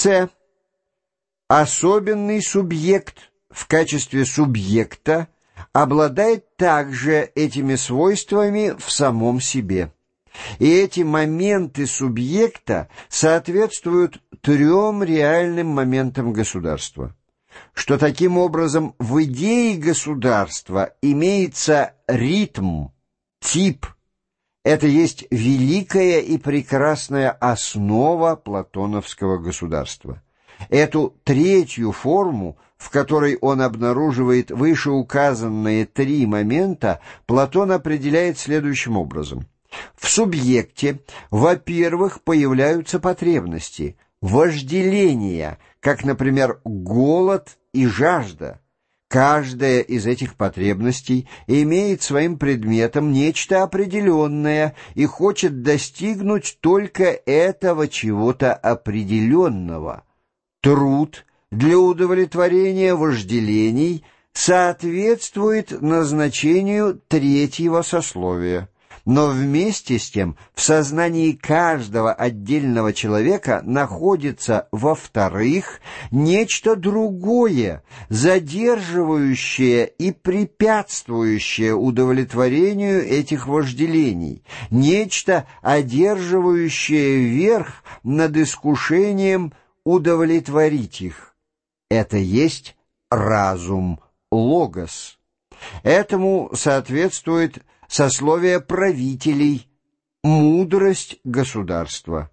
С. Особенный субъект в качестве субъекта обладает также этими свойствами в самом себе. И эти моменты субъекта соответствуют трем реальным моментам государства. Что таким образом в идее государства имеется ритм, тип – это есть великая и прекрасная основа платоновского государства. Эту третью форму, в которой он обнаруживает вышеуказанные три момента, Платон определяет следующим образом. В субъекте, во-первых, появляются потребности, вожделения, как, например, голод и жажда – Каждая из этих потребностей имеет своим предметом нечто определенное и хочет достигнуть только этого чего-то определенного. Труд для удовлетворения вожделений соответствует назначению третьего сословия. Но вместе с тем в сознании каждого отдельного человека находится, во-вторых, нечто другое, задерживающее и препятствующее удовлетворению этих вожделений, нечто, одерживающее верх над искушением удовлетворить их. Это есть разум, логос. Этому соответствует сословие правителей, мудрость государства.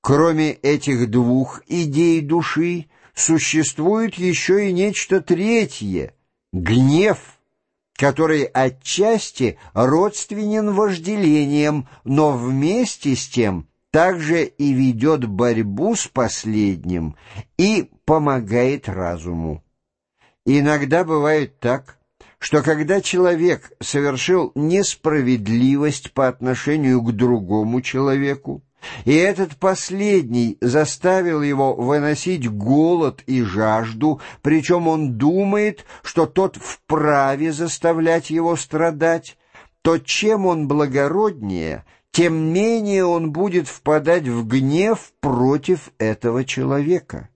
Кроме этих двух идей души, существует еще и нечто третье — гнев, который отчасти родственен вожделением, но вместе с тем также и ведет борьбу с последним и помогает разуму. Иногда бывает так, что когда человек совершил несправедливость по отношению к другому человеку, и этот последний заставил его выносить голод и жажду, причем он думает, что тот вправе заставлять его страдать, то чем он благороднее, тем менее он будет впадать в гнев против этого человека.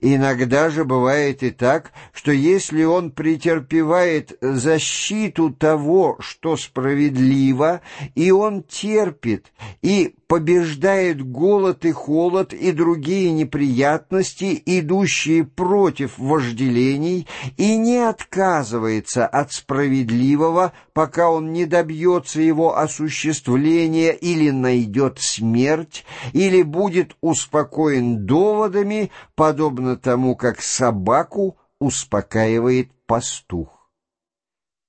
Иногда же бывает и так, что если он претерпевает защиту того, что справедливо, и он терпит, и побеждает голод и холод и другие неприятности, идущие против вожделений, и не отказывается от справедливого, пока он не добьется его осуществления или найдет смерть, или будет успокоен доводами, подобно тому, как собаку успокаивает пастух.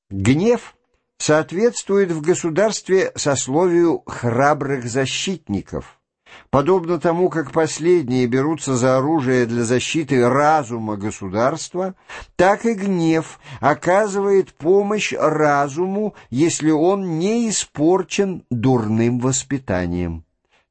Гнев — соответствует в государстве сословию храбрых защитников. Подобно тому, как последние берутся за оружие для защиты разума государства, так и гнев оказывает помощь разуму, если он не испорчен дурным воспитанием.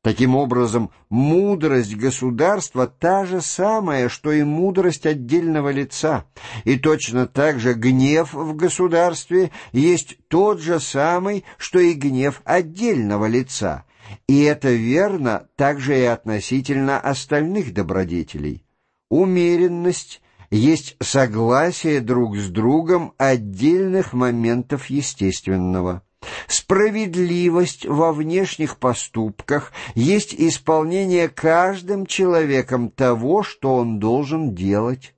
Таким образом, мудрость государства та же самая, что и мудрость отдельного лица, и точно так же гнев в государстве есть тот же самый, что и гнев отдельного лица, и это верно также и относительно остальных добродетелей. Умеренность есть согласие друг с другом отдельных моментов естественного. Справедливость во внешних поступках есть исполнение каждым человеком того, что он должен делать.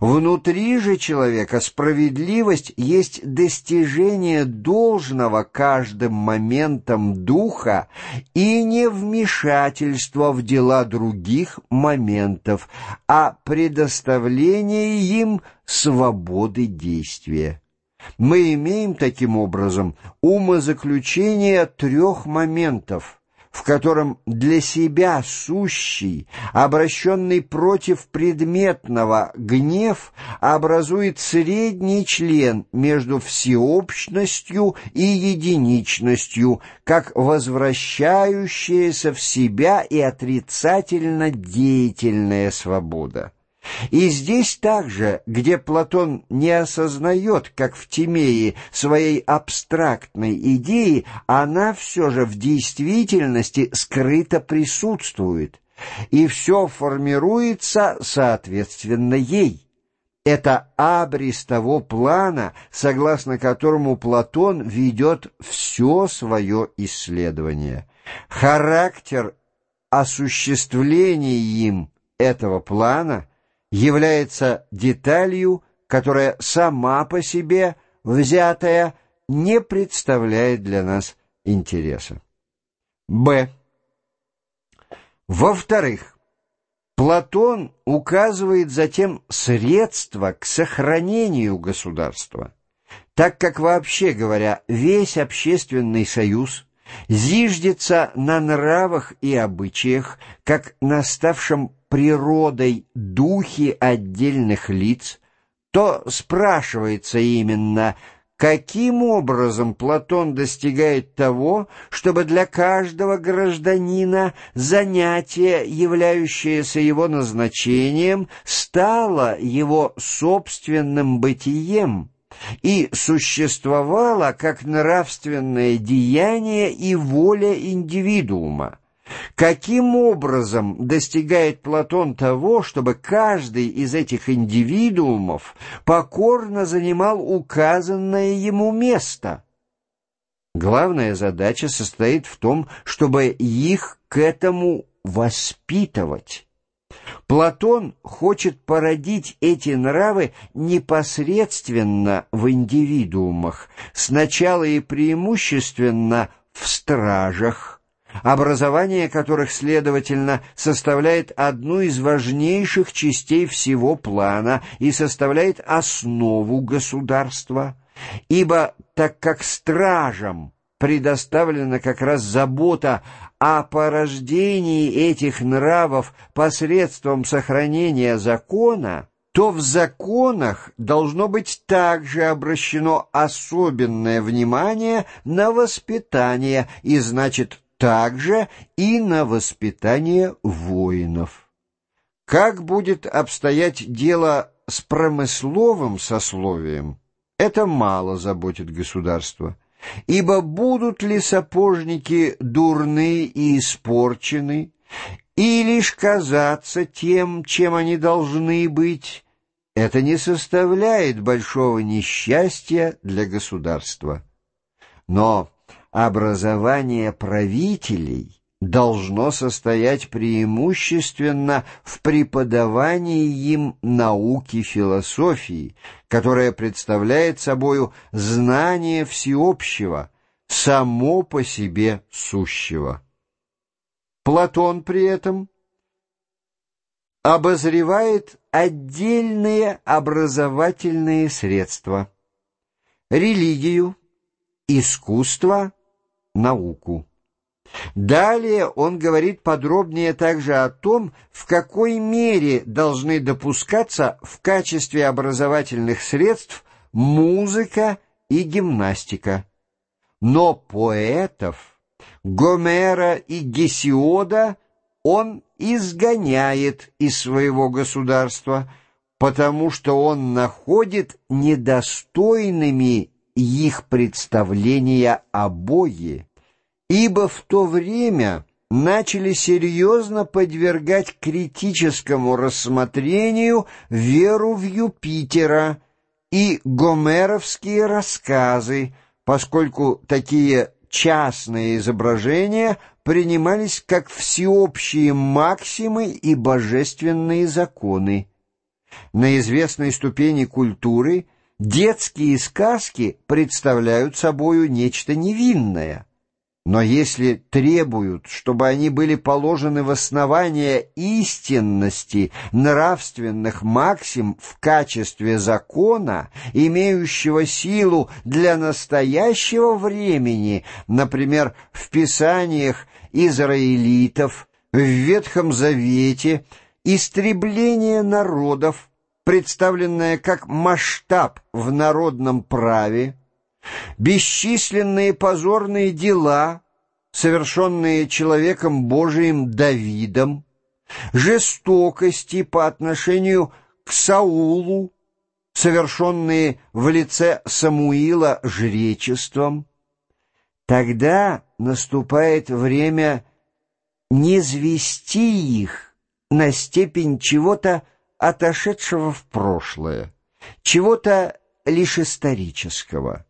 Внутри же человека справедливость есть достижение должного каждым моментом духа и не вмешательство в дела других моментов, а предоставление им свободы действия. Мы имеем таким образом умозаключение трех моментов, в котором для себя сущий, обращенный против предметного гнев, образует средний член между всеобщностью и единичностью, как возвращающаяся в себя и отрицательно деятельная свобода. И здесь также, где Платон не осознает, как в Тимее, своей абстрактной идеи, она все же в действительности скрыто присутствует. и все формируется соответственно ей. Это абрис того плана, согласно которому Платон ведет все свое исследование. Характер осуществления им этого плана является деталью, которая сама по себе, взятая, не представляет для нас интереса. Б. Во-вторых, Платон указывает затем средства к сохранению государства, так как, вообще говоря, весь общественный союз зиждется на нравах и обычаях, как наставшем природой духе отдельных лиц, то спрашивается именно – Каким образом Платон достигает того, чтобы для каждого гражданина занятие, являющееся его назначением, стало его собственным бытием и существовало как нравственное деяние и воля индивидуума? Каким образом достигает Платон того, чтобы каждый из этих индивидуумов покорно занимал указанное ему место? Главная задача состоит в том, чтобы их к этому воспитывать. Платон хочет породить эти нравы непосредственно в индивидуумах, сначала и преимущественно в стражах, образование которых, следовательно, составляет одну из важнейших частей всего плана и составляет основу государства. Ибо так как стражам предоставлена как раз забота о порождении этих нравов посредством сохранения закона, то в законах должно быть также обращено особенное внимание на воспитание, и значит также и на воспитание воинов. Как будет обстоять дело с промысловым сословием, это мало заботит государство, ибо будут ли сапожники дурны и испорчены, и лишь казаться тем, чем они должны быть, это не составляет большого несчастья для государства. Но образование правителей должно состоять преимущественно в преподавании им науки философии, которая представляет собою знание всеобщего, само по себе сущего. Платон при этом обозревает отдельные образовательные средства – религию, искусство – науку. Далее он говорит подробнее также о том, в какой мере должны допускаться в качестве образовательных средств музыка и гимнастика. Но поэтов, Гомера и Гесиода он изгоняет из своего государства, потому что он находит недостойными их представления о Боге, ибо в то время начали серьезно подвергать критическому рассмотрению веру в Юпитера и гомеровские рассказы, поскольку такие частные изображения принимались как всеобщие максимы и божественные законы. На известной ступени культуры – Детские сказки представляют собою нечто невинное, но если требуют, чтобы они были положены в основание истинности нравственных максим в качестве закона, имеющего силу для настоящего времени, например, в писаниях израилитов, в Ветхом Завете, истребление народов, представленная как масштаб в народном праве, бесчисленные позорные дела, совершенные человеком Божиим Давидом, жестокости по отношению к Саулу, совершенные в лице Самуила жречеством, тогда наступает время не звести их на степень чего-то отошедшего в прошлое, чего-то лишь исторического.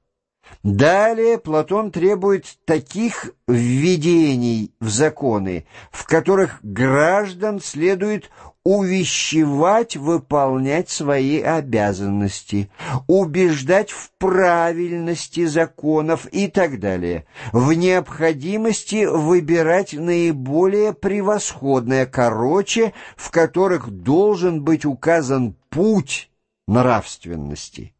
Далее Платон требует таких введений в законы, в которых граждан следует увещевать выполнять свои обязанности, убеждать в правильности законов и так далее, в необходимости выбирать наиболее превосходное, короче, в которых должен быть указан путь нравственности.